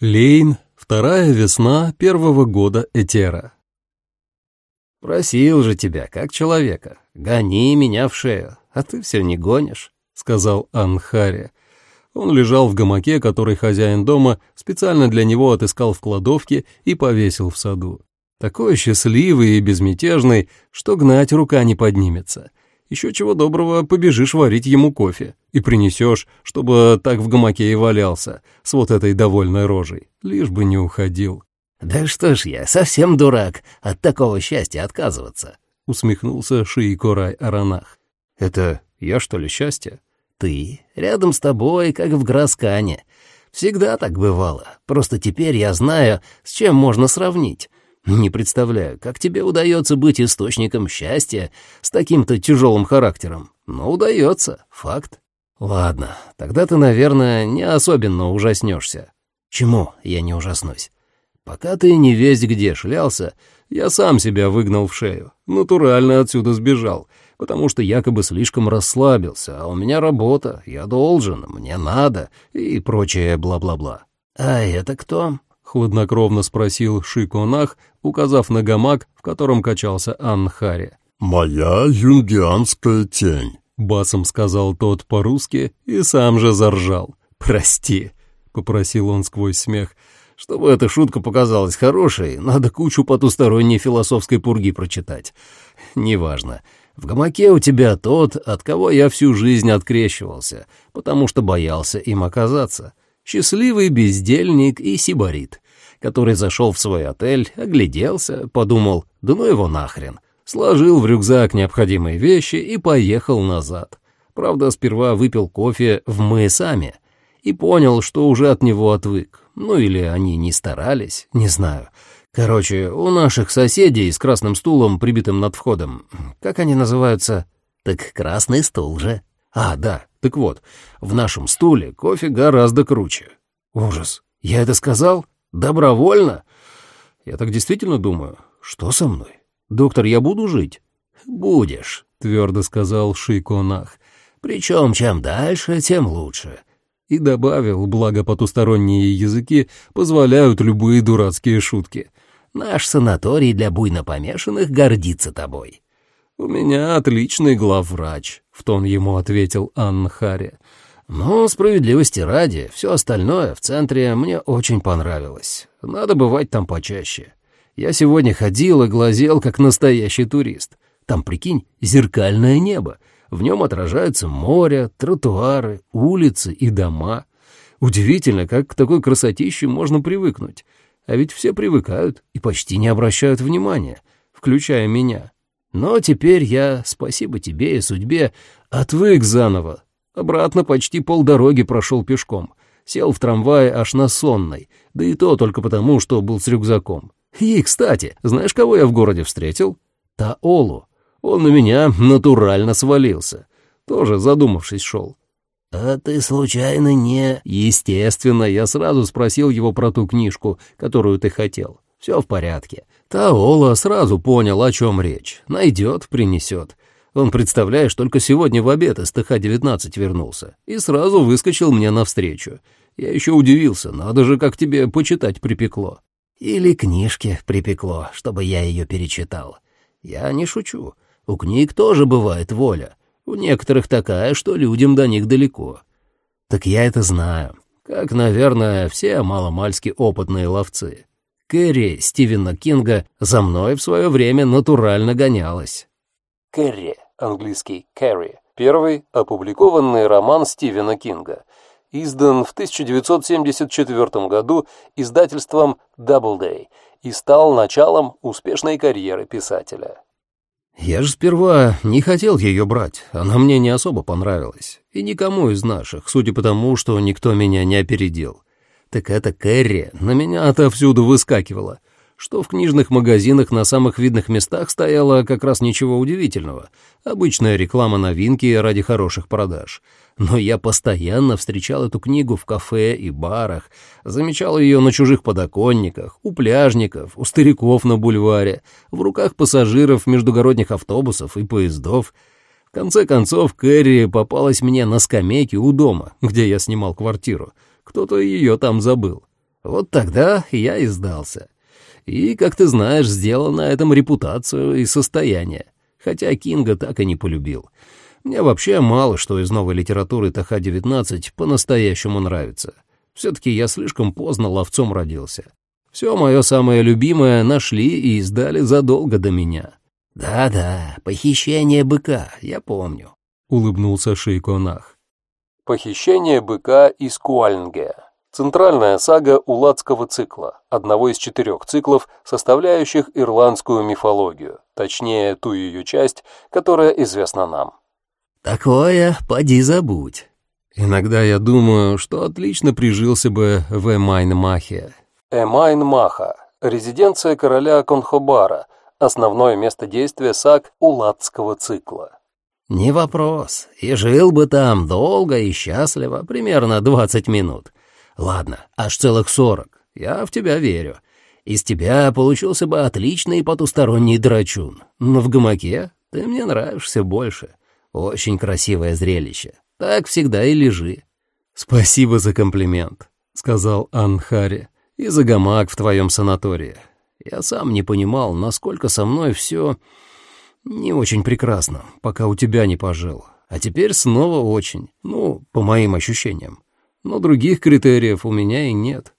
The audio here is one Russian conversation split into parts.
Лейн, вторая весна первого года Этера. «Просил же тебя, как человека, гони меня в шею, а ты все не гонишь», — сказал Анхари. Он лежал в гамаке, который хозяин дома специально для него отыскал в кладовке и повесил в саду. Такой счастливый и безмятежный, что гнать рука не поднимется. Еще чего доброго побежишь варить ему кофе и принесешь, чтобы так в гамаке и валялся, с вот этой довольной рожей, лишь бы не уходил. «Да что ж я, совсем дурак, от такого счастья отказываться», — усмехнулся Шиикорай Аранах. «Это я, что ли, счастье?» «Ты, рядом с тобой, как в Граскане. Всегда так бывало, просто теперь я знаю, с чем можно сравнить». Не представляю, как тебе удается быть источником счастья с таким-то тяжелым характером. Но удается, факт. Ладно, тогда ты, наверное, не особенно ужаснешься. Чему я не ужаснусь? Пока ты не весь где шлялся, я сам себя выгнал в шею. Натурально отсюда сбежал, потому что якобы слишком расслабился, а у меня работа, я должен, мне надо и прочее бла-бла-бла. А это кто? — хладнокровно спросил Шиконах, указав на гамак, в котором качался Анхари. «Моя юнгианская тень», — басом сказал тот по-русски и сам же заржал. «Прости», — попросил он сквозь смех. «Чтобы эта шутка показалась хорошей, надо кучу потусторонней философской пурги прочитать. Неважно. В гамаке у тебя тот, от кого я всю жизнь открещивался, потому что боялся им оказаться» счастливый бездельник и сибарит, который зашел в свой отель, огляделся, подумал, да ну его нахрен, сложил в рюкзак необходимые вещи и поехал назад. Правда, сперва выпил кофе в «Мы сами» и понял, что уже от него отвык. Ну или они не старались, не знаю. Короче, у наших соседей с красным стулом, прибитым над входом, как они называются? Так красный стул же. А, да, так вот, в нашем стуле кофе гораздо круче. Ужас. Я это сказал? Добровольно? Я так действительно думаю. Что со мной? Доктор, я буду жить? Будешь, твердо сказал Шиконах. Причем чем дальше, тем лучше. И добавил, благо потусторонние языки позволяют любые дурацкие шутки. Наш санаторий для буйно помешанных гордится тобой. «У меня отличный главврач», — в тон ему ответил Анна Харри. «Но справедливости ради, все остальное в центре мне очень понравилось. Надо бывать там почаще. Я сегодня ходил и глазел, как настоящий турист. Там, прикинь, зеркальное небо. В нем отражаются море, тротуары, улицы и дома. Удивительно, как к такой красотище можно привыкнуть. А ведь все привыкают и почти не обращают внимания, включая меня. Но теперь я, спасибо тебе и судьбе, отвык заново. Обратно почти полдороги прошел пешком. Сел в трамвае аж на сонной, да и то только потому, что был с рюкзаком. И, кстати, знаешь, кого я в городе встретил? Таолу. Он на меня натурально свалился. Тоже задумавшись шел. «А ты случайно не...» Естественно, я сразу спросил его про ту книжку, которую ты хотел. Все в порядке. Таола сразу понял, о чем речь. Найдет, принесет. Он, представляешь, только сегодня в обед из ТХ-19 вернулся и сразу выскочил мне навстречу. Я еще удивился, надо же, как тебе почитать припекло. Или книжки припекло, чтобы я ее перечитал. Я не шучу. У книг тоже бывает воля. У некоторых такая, что людям до них далеко. Так я это знаю. Как, наверное, все маломальски опытные ловцы. Кэрри Стивена Кинга за мной в свое время натурально гонялась. Кэрри, английский Кэрри, первый опубликованный роман Стивена Кинга, издан в 1974 году издательством Doubleday и стал началом успешной карьеры писателя. Я же сперва не хотел ее брать, она мне не особо понравилась. И никому из наших, судя по тому, что никто меня не опередил. Так это Кэрри на меня отовсюду выскакивала. Что в книжных магазинах на самых видных местах стояло как раз ничего удивительного. Обычная реклама новинки ради хороших продаж. Но я постоянно встречал эту книгу в кафе и барах, замечал ее на чужих подоконниках, у пляжников, у стариков на бульваре, в руках пассажиров междугородних автобусов и поездов. В конце концов, Кэрри попалась мне на скамейке у дома, где я снимал квартиру — кто-то ее там забыл. Вот тогда я и сдался. И, как ты знаешь, сделал на этом репутацию и состояние. Хотя Кинга так и не полюбил. Мне вообще мало что из новой литературы ТХ-19 по-настоящему нравится. Все-таки я слишком поздно ловцом родился. Все мое самое любимое нашли и издали задолго до меня. «Да-да, похищение быка, я помню», — улыбнулся Шейконах. Похищение быка из Куальнге. Центральная сага Уладского цикла, одного из четырех циклов, составляющих ирландскую мифологию, точнее, ту ее часть, которая известна нам. «Такое поди забудь». Иногда я думаю, что отлично прижился бы в Эмайн-Махе. Эмайн-Маха – резиденция короля Конхобара, основное место действия саг Уладского цикла. «Не вопрос. И жил бы там долго и счастливо, примерно двадцать минут. Ладно, аж целых сорок. Я в тебя верю. Из тебя получился бы отличный потусторонний драчун. Но в гамаке ты мне нравишься больше. Очень красивое зрелище. Так всегда и лежи. Спасибо за комплимент, сказал Анхари. И за гамак в твоем санатории. Я сам не понимал, насколько со мной все не очень прекрасно, пока у тебя не пожил. А теперь снова очень, ну, по моим ощущениям но других критериев у меня и нет.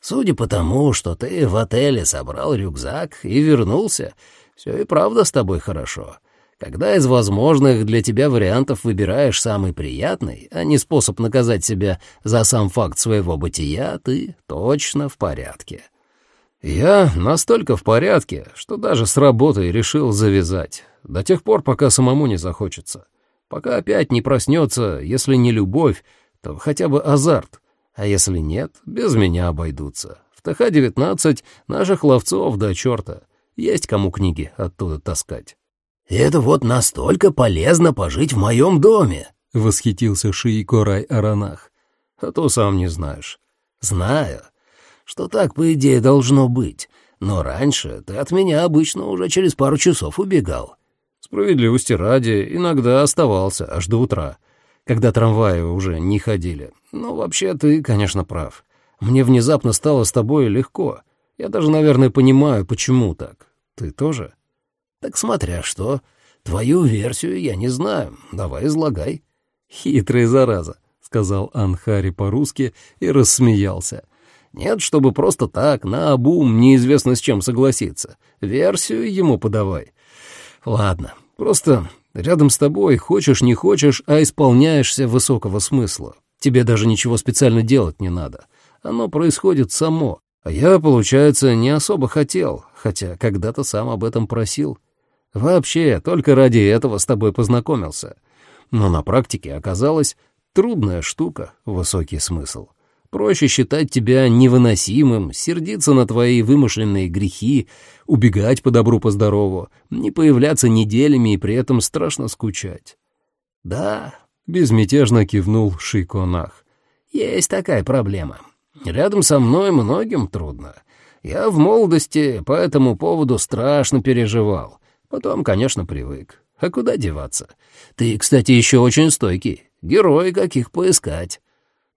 Судя по тому, что ты в отеле собрал рюкзак и вернулся, все и правда с тобой хорошо. Когда из возможных для тебя вариантов выбираешь самый приятный, а не способ наказать себя за сам факт своего бытия, ты точно в порядке. Я настолько в порядке, что даже с работой решил завязать, до тех пор, пока самому не захочется. Пока опять не проснется, если не любовь, то хотя бы азарт, а если нет, без меня обойдутся. В ТХ-19 наших ловцов до черта. Есть кому книги оттуда таскать. «Это вот настолько полезно пожить в моем доме!» — восхитился Шиикорай Аранах. «А то сам не знаешь». «Знаю, что так, по идее, должно быть. Но раньше ты от меня обычно уже через пару часов убегал». Справедливости ради, иногда оставался аж до утра когда трамваи уже не ходили. Но вообще ты, конечно, прав. Мне внезапно стало с тобой легко. Я даже, наверное, понимаю, почему так. Ты тоже? Так смотря что. Твою версию я не знаю. Давай излагай. Хитрый зараза, сказал Анхари по-русски и рассмеялся. Нет, чтобы просто так, на обум, неизвестно с чем согласиться. Версию ему подавай. Ладно, просто Рядом с тобой, хочешь не хочешь, а исполняешься высокого смысла. Тебе даже ничего специально делать не надо. Оно происходит само. А я, получается, не особо хотел, хотя когда-то сам об этом просил. Вообще, только ради этого с тобой познакомился. Но на практике оказалось трудная штука, высокий смысл. Проще считать тебя невыносимым, сердиться на твои вымышленные грехи, убегать по добру, по здорову, не появляться неделями и при этом страшно скучать. «Да», — безмятежно кивнул Шиконах, — «есть такая проблема. Рядом со мной многим трудно. Я в молодости по этому поводу страшно переживал. Потом, конечно, привык. А куда деваться? Ты, кстати, еще очень стойкий. Герой каких поискать».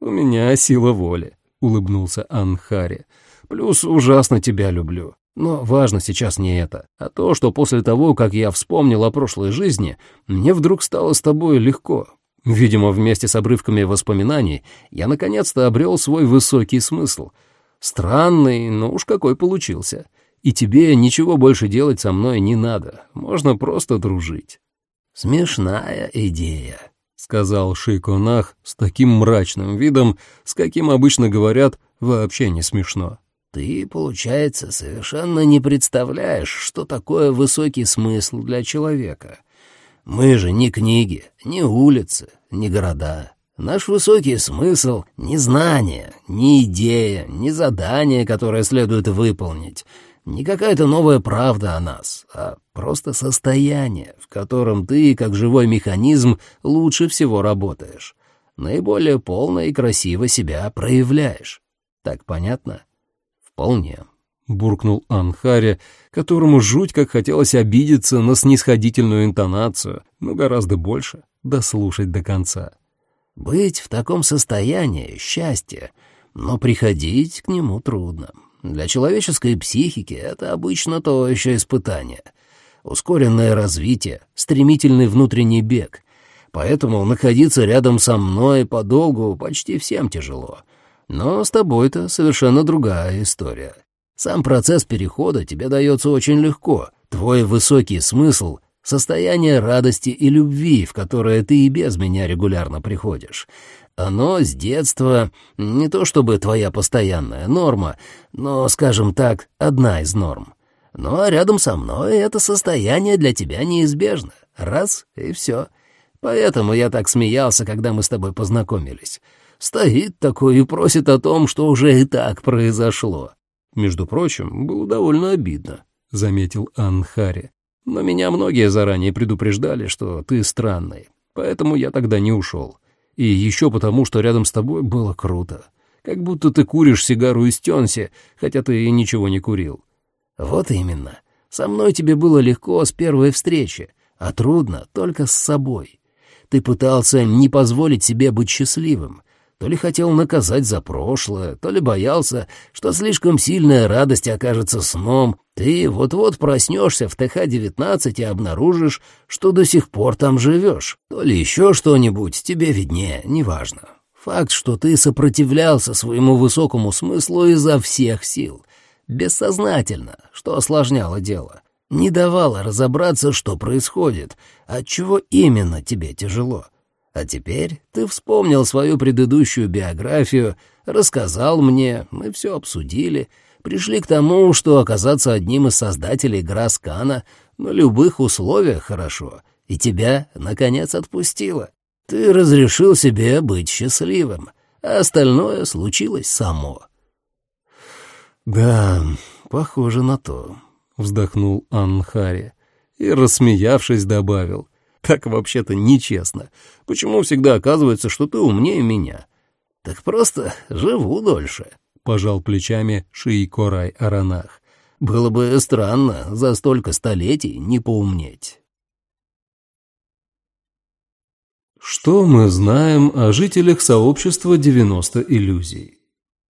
«У меня сила воли», — улыбнулся Анхари. «Плюс ужасно тебя люблю. Но важно сейчас не это, а то, что после того, как я вспомнил о прошлой жизни, мне вдруг стало с тобой легко. Видимо, вместе с обрывками воспоминаний я наконец-то обрел свой высокий смысл. Странный, но уж какой получился. И тебе ничего больше делать со мной не надо, можно просто дружить». «Смешная идея», сказал Шиконах с таким мрачным видом, с каким обычно говорят, вообще не смешно. «Ты, получается, совершенно не представляешь, что такое высокий смысл для человека. Мы же не книги, не улицы, не города. Наш высокий смысл — не знание, не идея, не задание, которое следует выполнить, не какая-то новая правда о нас, а просто состояние, в котором ты, как живой механизм, лучше всего работаешь. Наиболее полно и красиво себя проявляешь. Так понятно? Вполне. Буркнул Анхари, которому жуть как хотелось обидеться на снисходительную интонацию, но гораздо больше дослушать до конца. «Быть в таком состоянии — счастье, но приходить к нему трудно. Для человеческой психики это обычно то еще испытание. Ускоренное развитие, стремительный внутренний бег. Поэтому находиться рядом со мной подолгу почти всем тяжело. Но с тобой-то совершенно другая история. Сам процесс перехода тебе дается очень легко. Твой высокий смысл — состояние радости и любви, в которое ты и без меня регулярно приходишь. Оно с детства не то чтобы твоя постоянная норма, но, скажем так, одна из норм. Ну а рядом со мной это состояние для тебя неизбежно. Раз — и все. Поэтому я так смеялся, когда мы с тобой познакомились. Стоит такой и просит о том, что уже и так произошло. Между прочим, было довольно обидно, — заметил Ан Хари. Но меня многие заранее предупреждали, что ты странный, поэтому я тогда не ушел. И еще потому, что рядом с тобой было круто. Как будто ты куришь сигару из Тенси, хотя ты и ничего не курил. Вот именно. Со мной тебе было легко с первой встречи, а трудно только с собой. Ты пытался не позволить себе быть счастливым, то ли хотел наказать за прошлое, то ли боялся, что слишком сильная радость окажется сном. Ты вот-вот проснешься в ТХ-19 и обнаружишь, что до сих пор там живешь. То ли еще что-нибудь, тебе виднее, неважно. Факт, что ты сопротивлялся своему высокому смыслу изо всех сил. Бессознательно, что осложняло дело. Не давало разобраться, что происходит, отчего именно тебе тяжело. А теперь ты вспомнил свою предыдущую биографию, рассказал мне, мы все обсудили, пришли к тому, что оказаться одним из создателей Граскана на любых условиях хорошо, и тебя, наконец, отпустило. Ты разрешил себе быть счастливым, а остальное случилось само. «Да, похоже на то», — вздохнул Анхари и, рассмеявшись, добавил. Так вообще-то нечестно. Почему всегда оказывается, что ты умнее меня? Так просто живу дольше, — пожал плечами Шиикорай Аранах. Было бы странно за столько столетий не поумнеть. Что мы знаем о жителях сообщества 90 иллюзий?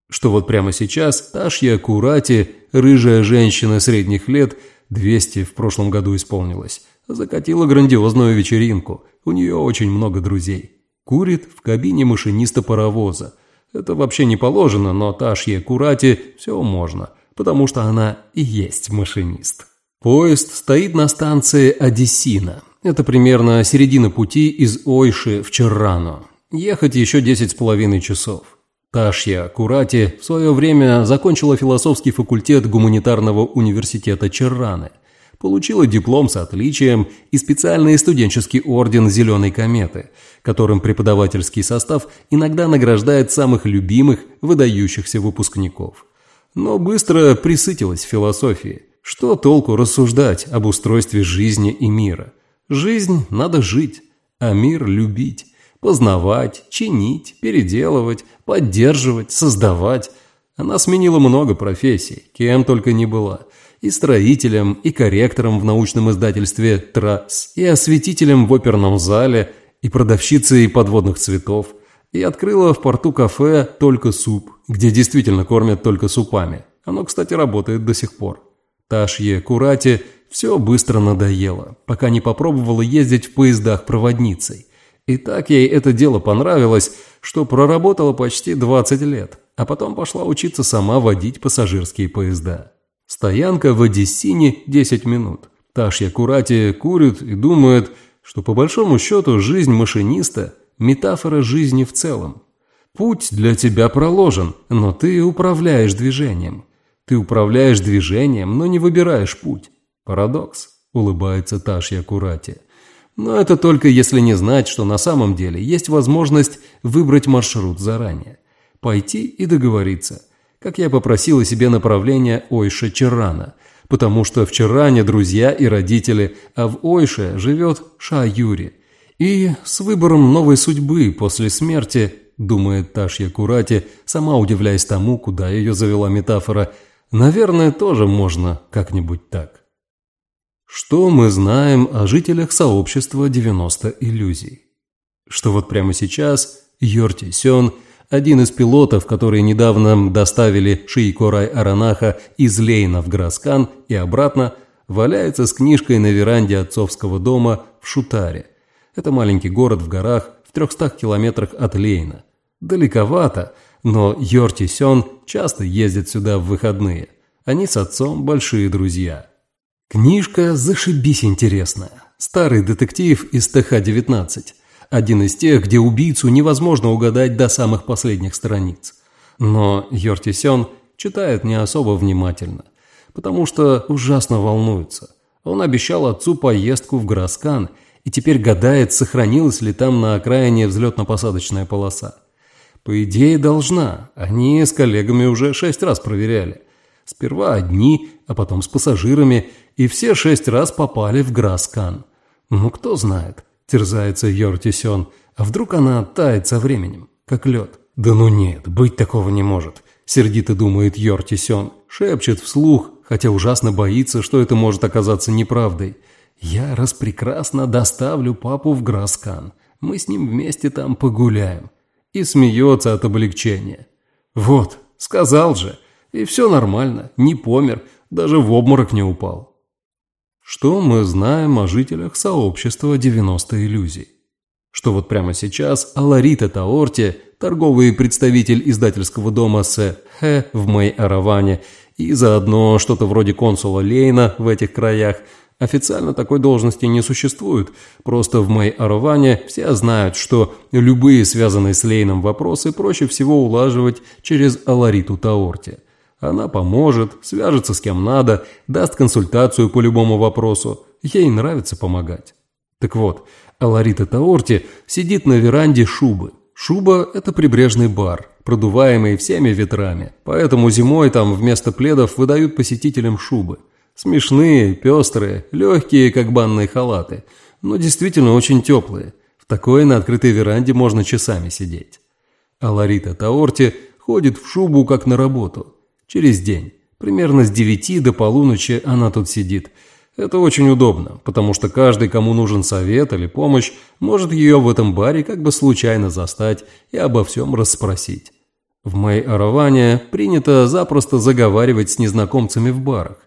Что вот прямо сейчас Ташья Курати, рыжая женщина средних лет, 200 в прошлом году исполнилась, закатила грандиозную вечеринку. У нее очень много друзей. Курит в кабине машиниста паровоза. Это вообще не положено, но Ташье Курати все можно, потому что она и есть машинист. Поезд стоит на станции Одессина. Это примерно середина пути из Ойши в Черрано. Ехать еще десять с половиной часов. Ташья Курати в свое время закончила философский факультет гуманитарного университета Черраны – получила диплом с отличием и специальный студенческий орден «Зеленой кометы», которым преподавательский состав иногда награждает самых любимых, выдающихся выпускников. Но быстро присытилась философией. Что толку рассуждать об устройстве жизни и мира? Жизнь надо жить, а мир любить, познавать, чинить, переделывать, поддерживать, создавать. Она сменила много профессий, кем только не была – и строителем, и корректором в научном издательстве «Трасс», и осветителем в оперном зале, и продавщицей подводных цветов, и открыла в порту кафе «Только суп», где действительно кормят только супами. Оно, кстати, работает до сих пор. Ташье Курати все быстро надоело, пока не попробовала ездить в поездах проводницей. И так ей это дело понравилось, что проработала почти 20 лет, а потом пошла учиться сама водить пассажирские поезда. Стоянка в Одессине 10 минут. Ташья Курати курит и думает, что по большому счету жизнь машиниста – метафора жизни в целом. Путь для тебя проложен, но ты управляешь движением. Ты управляешь движением, но не выбираешь путь. Парадокс, улыбается Ташья Курати. Но это только если не знать, что на самом деле есть возможность выбрать маршрут заранее. Пойти и договориться – как я попросила себе направление Ойша Чарана, потому что в Чаране друзья и родители, а в Ойше живет Ша Юри. И с выбором новой судьбы после смерти, думает Ташья Курати, сама удивляясь тому, куда ее завела метафора, наверное, тоже можно как-нибудь так. Что мы знаем о жителях сообщества 90 иллюзий? Что вот прямо сейчас Йорти Сён – один из пилотов, которые недавно доставили Шиикорай Аранаха из Лейна в Граскан и обратно, валяется с книжкой на веранде отцовского дома в Шутаре. Это маленький город в горах в 300 километрах от Лейна. Далековато, но Йорти Сён часто ездит сюда в выходные. Они с отцом большие друзья. Книжка зашибись интересная. Старый детектив из ТХ-19. Один из тех, где убийцу невозможно угадать до самых последних страниц. Но Йорти Сён читает не особо внимательно, потому что ужасно волнуется. Он обещал отцу поездку в Граскан и теперь гадает, сохранилась ли там на окраине взлетно-посадочная полоса. По идее, должна. Они с коллегами уже шесть раз проверяли. Сперва одни, а потом с пассажирами, и все шесть раз попали в Граскан. Ну, кто знает, терзается Йортисен, а вдруг она тает со временем, как лед? Да ну нет, быть такого не может, сердито думает Йортисен, шепчет вслух, хотя ужасно боится, что это может оказаться неправдой. Я распрекрасно доставлю папу в Граскан. Мы с ним вместе там погуляем и смеется от облегчения. «Вот, сказал же, и все нормально, не помер, даже в обморок не упал». Что мы знаем о жителях сообщества 90 иллюзий? Что вот прямо сейчас Аларита Таорти, торговый представитель издательского дома С. Х. в Мэй-Араване и заодно что-то вроде консула Лейна в этих краях – Официально такой должности не существует, просто в моей Араване все знают, что любые связанные с Лейном вопросы проще всего улаживать через Алариту Таорти. Она поможет, свяжется с кем надо, даст консультацию по любому вопросу. Ей нравится помогать. Так вот, Аларита Таорти сидит на веранде шубы. Шуба – это прибрежный бар, продуваемый всеми ветрами, поэтому зимой там вместо пледов выдают посетителям шубы – Смешные, пестрые, легкие, как банные халаты, но действительно очень теплые. В такой на открытой веранде можно часами сидеть. А Ларита Таорти ходит в шубу, как на работу. Через день. Примерно с девяти до полуночи она тут сидит. Это очень удобно, потому что каждый, кому нужен совет или помощь, может ее в этом баре как бы случайно застать и обо всем расспросить. В моей Араване принято запросто заговаривать с незнакомцами в барах.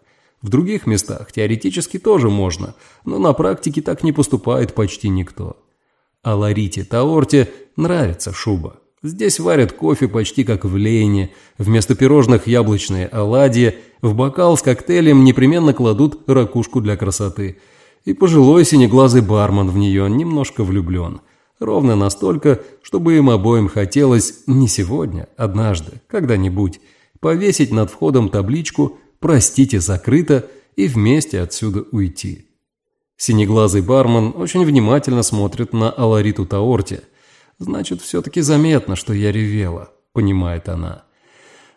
В других местах теоретически тоже можно, но на практике так не поступает почти никто. А Ларите Таорте нравится шуба. Здесь варят кофе почти как в Лейне, вместо пирожных яблочные оладьи, в бокал с коктейлем непременно кладут ракушку для красоты. И пожилой синеглазый бармен в нее немножко влюблен. Ровно настолько, чтобы им обоим хотелось не сегодня, однажды, когда-нибудь, повесить над входом табличку «Простите, закрыто» и вместе отсюда уйти. Синеглазый бармен очень внимательно смотрит на Алариту Таорте. Значит, все-таки заметно, что я ревела, понимает она.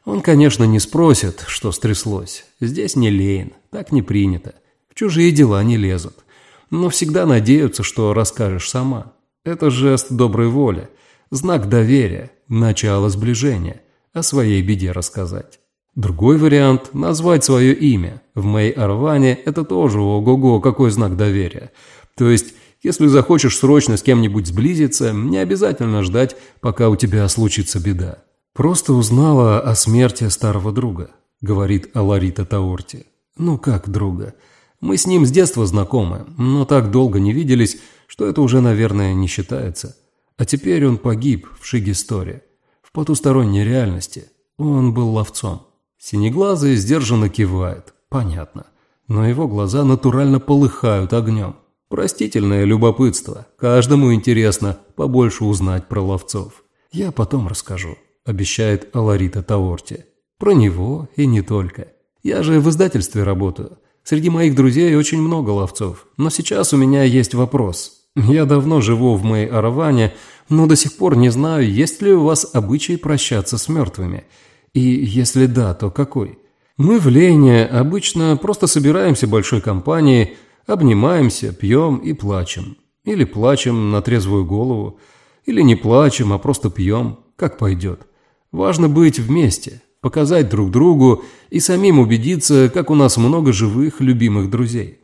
Он, конечно, не спросит, что стряслось. Здесь не лейн, так не принято. В чужие дела не лезут. Но всегда надеются, что расскажешь сама. Это жест доброй воли, знак доверия, начало сближения, о своей беде рассказать. Другой вариант – назвать свое имя. В моей Арване это тоже ого-го, какой знак доверия. То есть, если захочешь срочно с кем-нибудь сблизиться, не обязательно ждать, пока у тебя случится беда. «Просто узнала о смерти старого друга», – говорит Аларита Таорти. «Ну как друга? Мы с ним с детства знакомы, но так долго не виделись, что это уже, наверное, не считается. А теперь он погиб в Шигисторе, в потусторонней реальности. Он был ловцом». Синеглазый сдержанно кивает. Понятно. Но его глаза натурально полыхают огнем. Простительное любопытство. Каждому интересно побольше узнать про ловцов. Я потом расскажу, обещает Аларита Таорти. Про него и не только. Я же в издательстве работаю. Среди моих друзей очень много ловцов. Но сейчас у меня есть вопрос. Я давно живу в моей Араване, но до сих пор не знаю, есть ли у вас обычай прощаться с мертвыми – и если да, то какой? Мы в Лене обычно просто собираемся большой компанией, обнимаемся, пьем и плачем. Или плачем на трезвую голову, или не плачем, а просто пьем, как пойдет. Важно быть вместе, показать друг другу и самим убедиться, как у нас много живых, любимых друзей.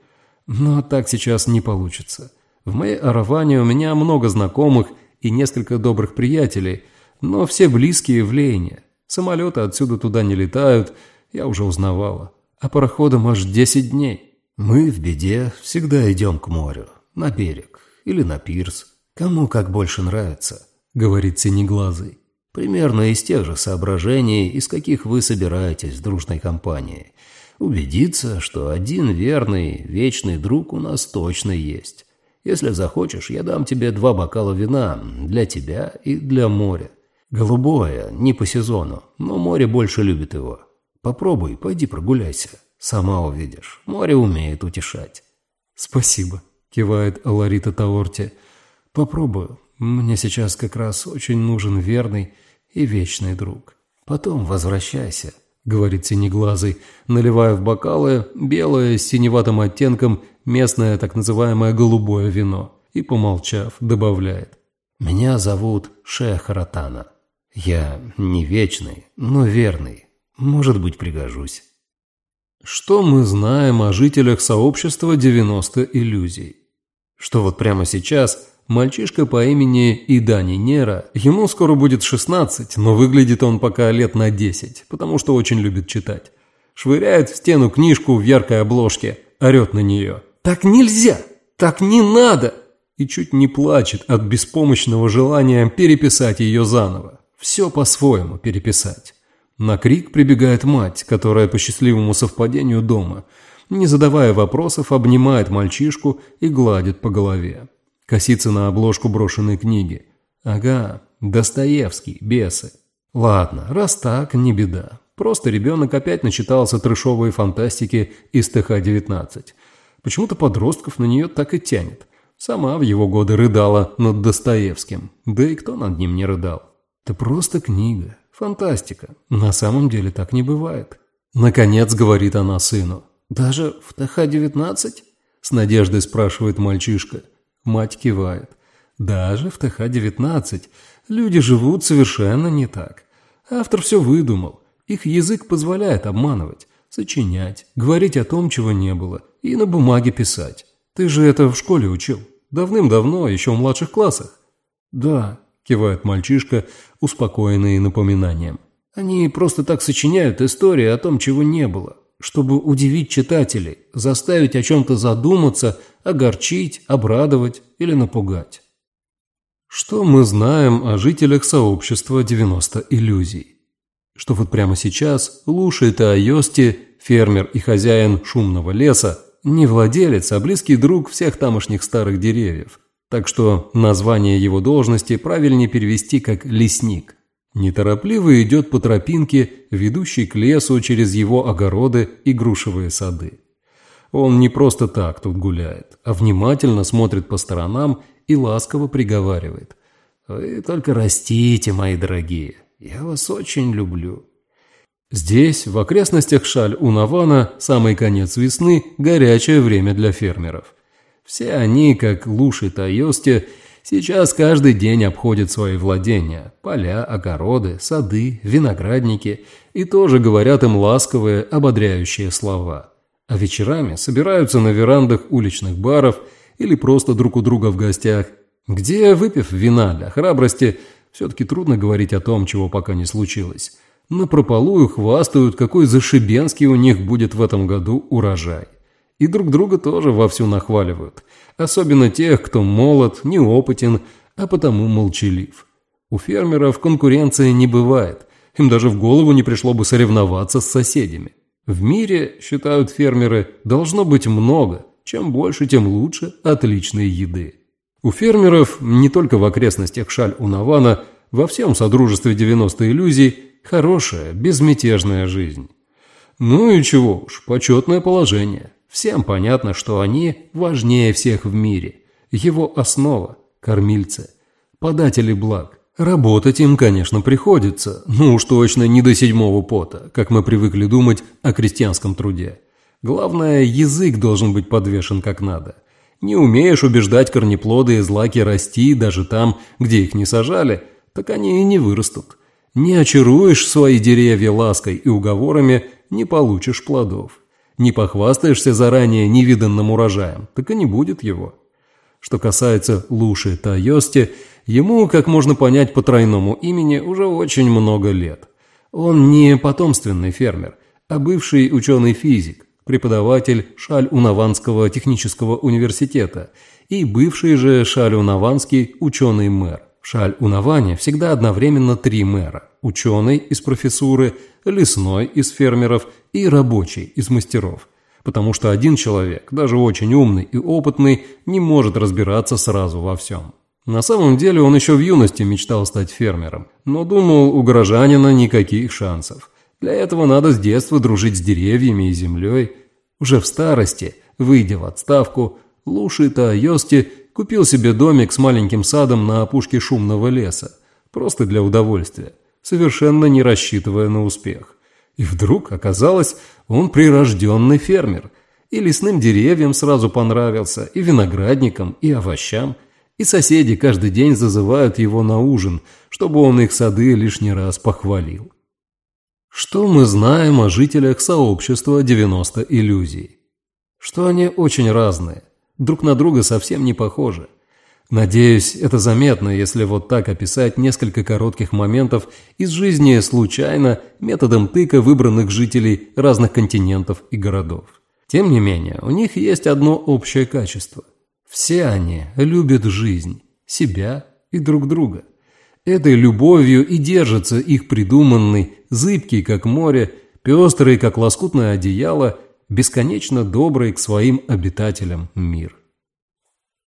Но так сейчас не получится. В моей Араване у меня много знакомых и несколько добрых приятелей – но все близкие в Лейне. Самолеты отсюда туда не летают, я уже узнавала. А пароходом аж 10 дней. Мы в беде всегда идем к морю, на берег или на пирс. Кому как больше нравится, говорит Синеглазый. Примерно из тех же соображений, из каких вы собираетесь с дружной компанией. Убедиться, что один верный, вечный друг у нас точно есть. Если захочешь, я дам тебе два бокала вина для тебя и для моря. Голубое, не по сезону, но море больше любит его. Попробуй, пойди прогуляйся. Сама увидишь, море умеет утешать. Спасибо, кивает Ларита Таорти. Попробую. Мне сейчас как раз очень нужен верный и вечный друг. Потом возвращайся, говорит синеглазый, наливая в бокалы белое с синеватым оттенком местное так называемое голубое вино. И, помолчав, добавляет. «Меня зовут Шех. Я не вечный, но верный. Может быть, пригожусь». Что мы знаем о жителях сообщества 90 иллюзий? Что вот прямо сейчас мальчишка по имени Идани Нера, ему скоро будет 16, но выглядит он пока лет на 10, потому что очень любит читать. Швыряет в стену книжку в яркой обложке, орет на нее. «Так нельзя! Так не надо!» И чуть не плачет от беспомощного желания переписать ее заново. Все по-своему переписать. На крик прибегает мать, которая по счастливому совпадению дома. Не задавая вопросов, обнимает мальчишку и гладит по голове. Косится на обложку брошенной книги. Ага, Достоевский, бесы. Ладно, раз так, не беда. Просто ребенок опять начитался трешовой фантастики из ТХ-19. Почему-то подростков на нее так и тянет. Сама в его годы рыдала над Достоевским. Да и кто над ним не рыдал? Это просто книга. Фантастика. На самом деле так не бывает. Наконец говорит она сыну. «Даже в ТХ-19?» С надеждой спрашивает мальчишка. Мать кивает. «Даже в ТХ-19 люди живут совершенно не так. Автор все выдумал. Их язык позволяет обманывать, сочинять, говорить о том, чего не было, и на бумаге писать. Ты же это в школе учил. Давным-давно, еще в младших классах». «Да», кивает мальчишка, успокоенный напоминанием. Они просто так сочиняют истории о том, чего не было, чтобы удивить читателей, заставить о чем-то задуматься, огорчить, обрадовать или напугать. Что мы знаем о жителях сообщества 90 иллюзий? Что вот прямо сейчас Луши Таайости, фермер и хозяин шумного леса, не владелец, а близкий друг всех тамошних старых деревьев – так что название его должности правильнее перевести как «лесник». Неторопливо идет по тропинке, ведущей к лесу через его огороды и грушевые сады. Он не просто так тут гуляет, а внимательно смотрит по сторонам и ласково приговаривает. «Вы только растите, мои дорогие, я вас очень люблю». Здесь, в окрестностях Шаль-Унавана, самый конец весны – горячее время для фермеров. Все они, как Луши Тайости, сейчас каждый день обходят свои владения, поля, огороды, сады, виноградники и тоже говорят им ласковые, ободряющие слова. А вечерами собираются на верандах уличных баров или просто друг у друга в гостях, где, выпив вина для храбрости, все-таки трудно говорить о том, чего пока не случилось, напропалую хвастают, какой зашибенский у них будет в этом году урожай. И друг друга тоже вовсю нахваливают. Особенно тех, кто молод, неопытен, а потому молчалив. У фермеров конкуренции не бывает. Им даже в голову не пришло бы соревноваться с соседями. В мире, считают фермеры, должно быть много. Чем больше, тем лучше отличной еды. У фермеров, не только в окрестностях Шаль-Унавана, во всем Содружестве 90 иллюзий, хорошая, безмятежная жизнь. Ну и чего уж, почетное положение. Всем понятно, что они важнее всех в мире. Его основа – кормильцы, податели благ. Работать им, конечно, приходится, но уж точно не до седьмого пота, как мы привыкли думать о крестьянском труде. Главное, язык должен быть подвешен как надо. Не умеешь убеждать корнеплоды и злаки расти даже там, где их не сажали, так они и не вырастут. Не очаруешь свои деревья лаской и уговорами, не получишь плодов. Не похвастаешься заранее невиданным урожаем, так и не будет его. Что касается Луши Тайости, ему, как можно понять по тройному имени, уже очень много лет. Он не потомственный фермер, а бывший ученый-физик, преподаватель Шаль-Унаванского технического университета и бывший же Шаль-Унаванский ученый-мэр. В Шаль-Унаване всегда одновременно три мэра – ученый из профессуры, лесной из фермеров и рабочий из мастеров – потому что один человек, даже очень умный и опытный, не может разбираться сразу во всем. На самом деле он еще в юности мечтал стать фермером, но думал, у горожанина никаких шансов. Для этого надо с детства дружить с деревьями и землей. Уже в старости, выйдя в отставку, Луши Таойости купил себе домик с маленьким садом на опушке шумного леса, просто для удовольствия, совершенно не рассчитывая на успех. И вдруг оказалось, он прирожденный фермер. И лесным деревьям сразу понравился, и виноградникам, и овощам. И соседи каждый день зазывают его на ужин, чтобы он их сады лишний раз похвалил. Что мы знаем о жителях сообщества 90 иллюзий? Что они очень разные, друг на друга совсем не похожи. Надеюсь, это заметно, если вот так описать несколько коротких моментов из жизни случайно методом тыка выбранных жителей разных континентов и городов. Тем не менее, у них есть одно общее качество. Все они любят жизнь, себя и друг друга. Этой любовью и держится их придуманный, зыбкий, как море, пестрый, как лоскутное одеяло, бесконечно добрый к своим обитателям мир.